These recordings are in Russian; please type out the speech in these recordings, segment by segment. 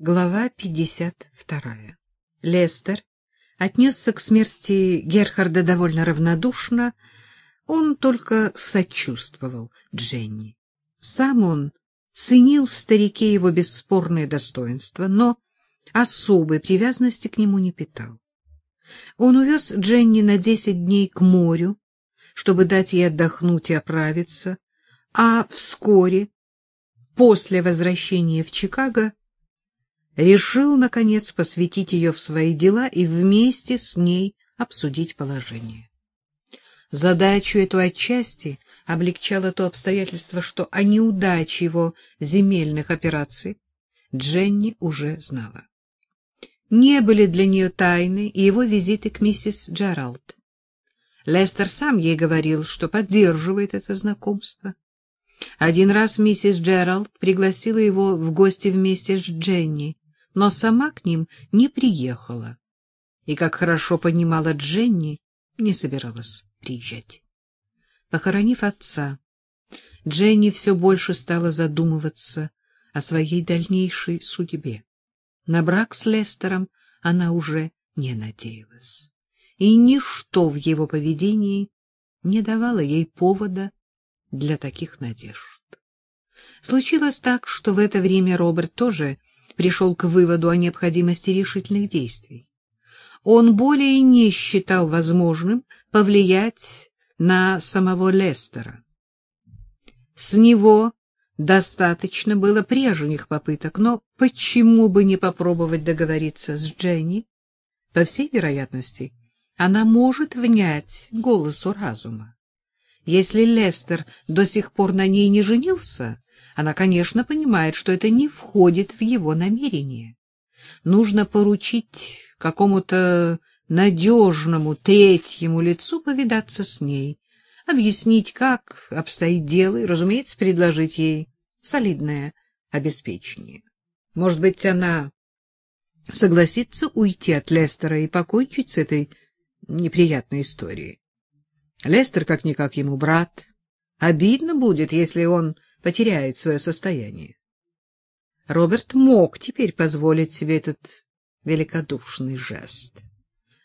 Глава 52. Лестер отнесся к смерти Герхарда довольно равнодушно, он только сочувствовал Дженни. Сам он ценил в старике его бесспорные достоинства, но особой привязанности к нему не питал. Он увез Дженни на десять дней к морю, чтобы дать ей отдохнуть и оправиться, а вскоре, после возвращения в Чикаго, решил, наконец, посвятить ее в свои дела и вместе с ней обсудить положение. Задачу эту отчасти облегчало то обстоятельство, что о неудаче его земельных операций Дженни уже знала. Не были для нее тайны и его визиты к миссис Джеральд. Лестер сам ей говорил, что поддерживает это знакомство. Один раз миссис Джеральд пригласила его в гости вместе с Дженни, но сама к ним не приехала. И, как хорошо понимала Дженни, не собиралась приезжать. Похоронив отца, Дженни все больше стала задумываться о своей дальнейшей судьбе. На брак с Лестером она уже не надеялась, и ничто в его поведении не давало ей повода для таких надежд. Случилось так, что в это время Роберт тоже пришел к выводу о необходимости решительных действий. Он более не считал возможным повлиять на самого Лестера. С него достаточно было прежних попыток, но почему бы не попробовать договориться с Дженни? По всей вероятности, она может внять голосу разума. Если Лестер до сих пор на ней не женился, она, конечно, понимает, что это не входит в его намерение. Нужно поручить какому-то надежному третьему лицу повидаться с ней, объяснить, как обстоит дело, и, разумеется, предложить ей солидное обеспечение. Может быть, она согласится уйти от Лестера и покончить с этой неприятной историей. Лестер, как-никак, ему брат. Обидно будет, если он потеряет свое состояние. Роберт мог теперь позволить себе этот великодушный жест.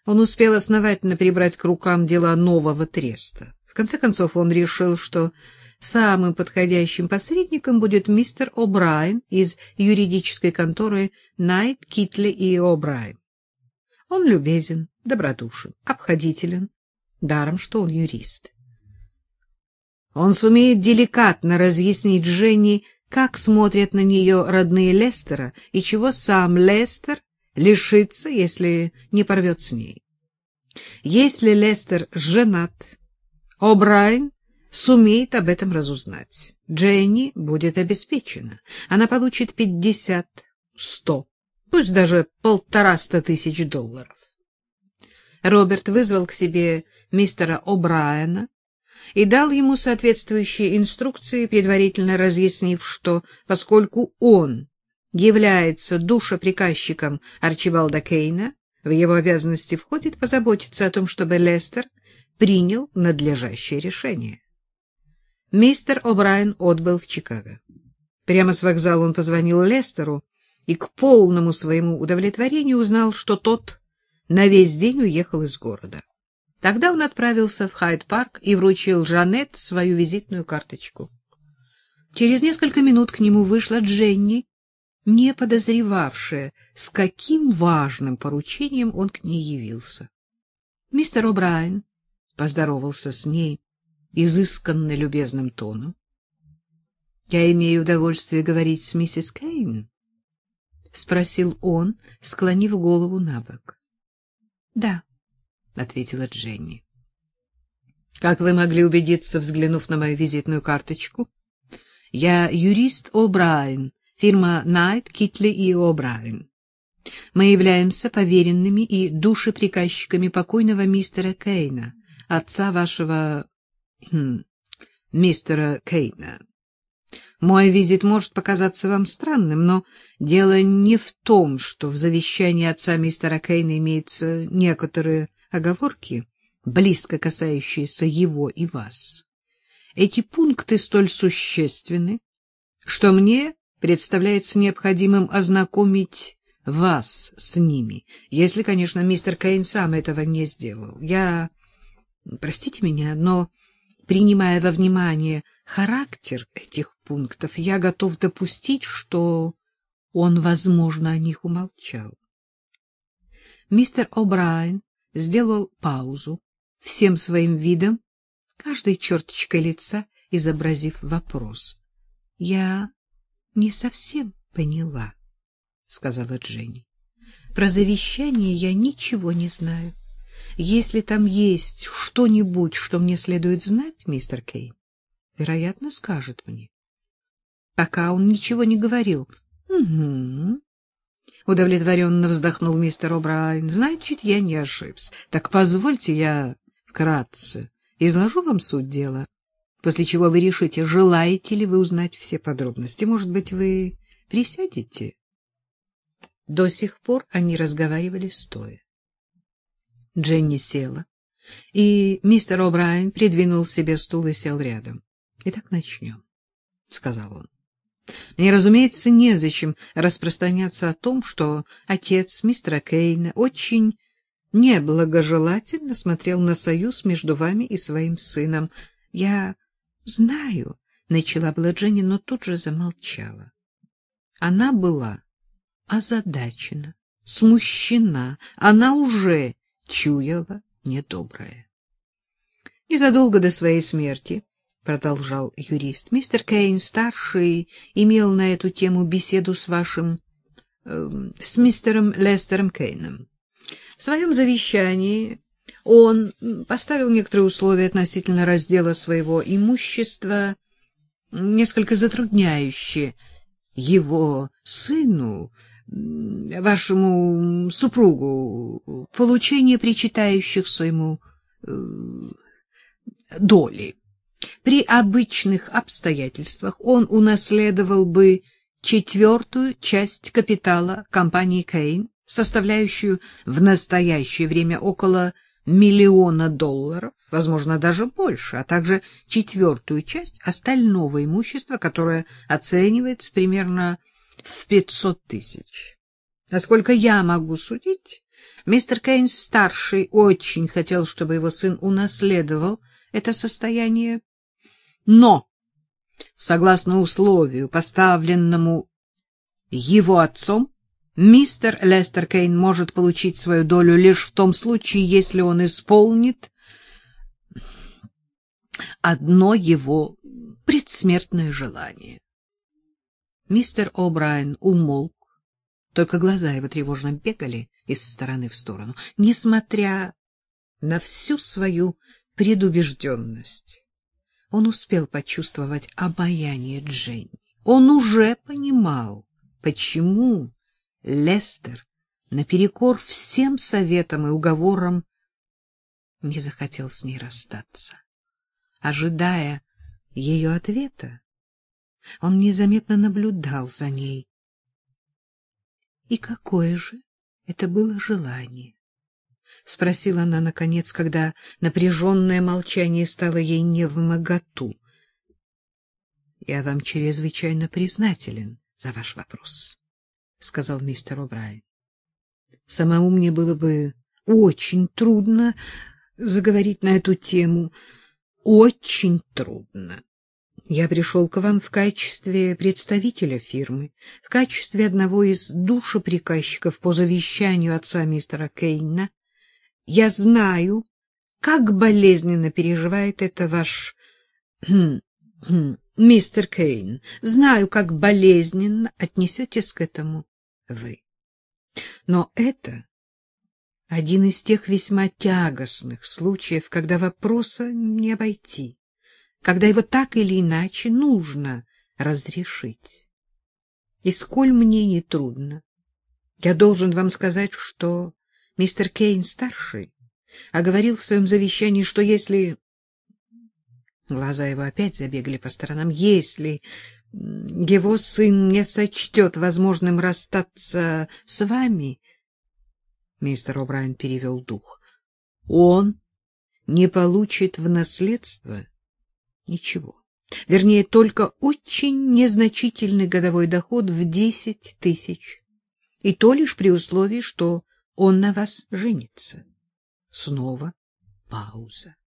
Он успел основательно прибрать к рукам дела нового треста. В конце концов он решил, что самым подходящим посредником будет мистер О'Брайен из юридической конторы Найт, Китли и О'Брайен. Он любезен, добродушен, обходителен, даром что он юрист. Он сумеет деликатно разъяснить Жене, как смотрят на нее родные Лестера и чего сам Лестер лишится, если не порвет с ней. Если Лестер женат, О'Брайен сумеет об этом разузнать. Дженни будет обеспечена. Она получит пятьдесят, сто, пусть даже полтораста тысяч долларов. Роберт вызвал к себе мистера О'Брайена, и дал ему соответствующие инструкции, предварительно разъяснив, что поскольку он является душеприказчиком Арчибалда Кейна, в его обязанности входит позаботиться о том, чтобы Лестер принял надлежащее решение. Мистер О'Брайен отбыл в Чикаго. Прямо с вокзала он позвонил Лестеру и к полному своему удовлетворению узнал, что тот на весь день уехал из города. Тогда он отправился в Хайд-парк и вручил Жанет свою визитную карточку. Через несколько минут к нему вышла Дженни, не подозревавшая, с каким важным поручением он к ней явился. Мистер О'Брайен поздоровался с ней изысканно любезным тоном. — Я имею удовольствие говорить с миссис Кейн? — спросил он, склонив голову на бок. — Да. — ответила Дженни. — Как вы могли убедиться, взглянув на мою визитную карточку? Я юрист О'Брайен, фирма Найт, Китли и О'Брайен. Мы являемся поверенными и душеприказчиками покойного мистера Кейна, отца вашего... Хм, мистера Кейна. Мой визит может показаться вам странным, но дело не в том, что в завещании отца мистера Кейна имеются некоторые оговорки, близко касающиеся его и вас. Эти пункты столь существенны, что мне представляется необходимым ознакомить вас с ними, если, конечно, мистер Кейн сам этого не сделал. Я... Простите меня, но, принимая во внимание характер этих пунктов, я готов допустить, что он, возможно, о них умолчал. Мистер О'Брайен сделал паузу, всем своим видом, каждой черточкой лица изобразив вопрос. — Я не совсем поняла, — сказала Дженни. — Про завещание я ничего не знаю. Если там есть что-нибудь, что мне следует знать, мистер Кейн, вероятно, скажет мне. Пока он ничего не говорил. — Угу. Удовлетворенно вздохнул мистер О'Брайен. — Значит, я не ошибся. Так позвольте я вкратце изложу вам суть дела, после чего вы решите, желаете ли вы узнать все подробности. Может быть, вы присядете? До сих пор они разговаривали стоя. Дженни села, и мистер О'Брайен придвинул себе стул и сел рядом. — Итак, начнем, — сказал он. Мне, разумеется, незачем распространяться о том, что отец мистера Кейна очень неблагожелательно смотрел на союз между вами и своим сыном. Я знаю, — начала была Дженни, но тут же замолчала. Она была озадачена, смущена, она уже чуяла недоброе. Незадолго до своей смерти — продолжал юрист. — Мистер Кейн-старший имел на эту тему беседу с вашим... Э, с мистером Лестером Кейном. В своем завещании он поставил некоторые условия относительно раздела своего имущества, несколько затрудняющие его сыну, вашему супругу, получение причитающихся ему э, доли. При обычных обстоятельствах он унаследовал бы четвертую часть капитала компании Кейн, составляющую в настоящее время около миллиона долларов, возможно, даже больше, а также четвертую часть остального имущества, которое оценивается примерно в 500 тысяч. Насколько я могу судить, мистер Кейн-старший очень хотел, чтобы его сын унаследовал это состояние но, согласно условию, поставленному его отцом, мистер Лестер Кейн может получить свою долю лишь в том случае, если он исполнит одно его предсмертное желание. Мистер О'Брайен умолк, только глаза его тревожно бегали из стороны в сторону, несмотря на всю свою предубежденность он успел почувствовать обаяние Дженни. Он уже понимал, почему Лестер, наперекор всем советам и уговорам, не захотел с ней расстаться. Ожидая ее ответа, он незаметно наблюдал за ней. И какое же это было желание? — спросила она, наконец, когда напряженное молчание стало ей невмоготу. — Я вам чрезвычайно признателен за ваш вопрос, — сказал мистер О'Брайен. — Самому мне было бы очень трудно заговорить на эту тему. Очень трудно. Я пришел к вам в качестве представителя фирмы, в качестве одного из душеприказчиков по завещанию отца мистера Кейна — я знаю, как болезненно переживает это ваш мистер Кейн. Знаю, как болезненно отнесетесь к этому вы. Но это один из тех весьма тягостных случаев, когда вопроса не обойти, когда его так или иначе нужно разрешить. И сколь мне не трудно, я должен вам сказать, что Мистер Кейн-старший оговорил в своем завещании, что если... Глаза его опять забегали по сторонам. Если его сын не сочтет возможным расстаться с вами... Мистер О'Брайен перевел дух. Он не получит в наследство ничего. Вернее, только очень незначительный годовой доход в десять тысяч. И то лишь при условии, что он на вас женится. Снова пауза.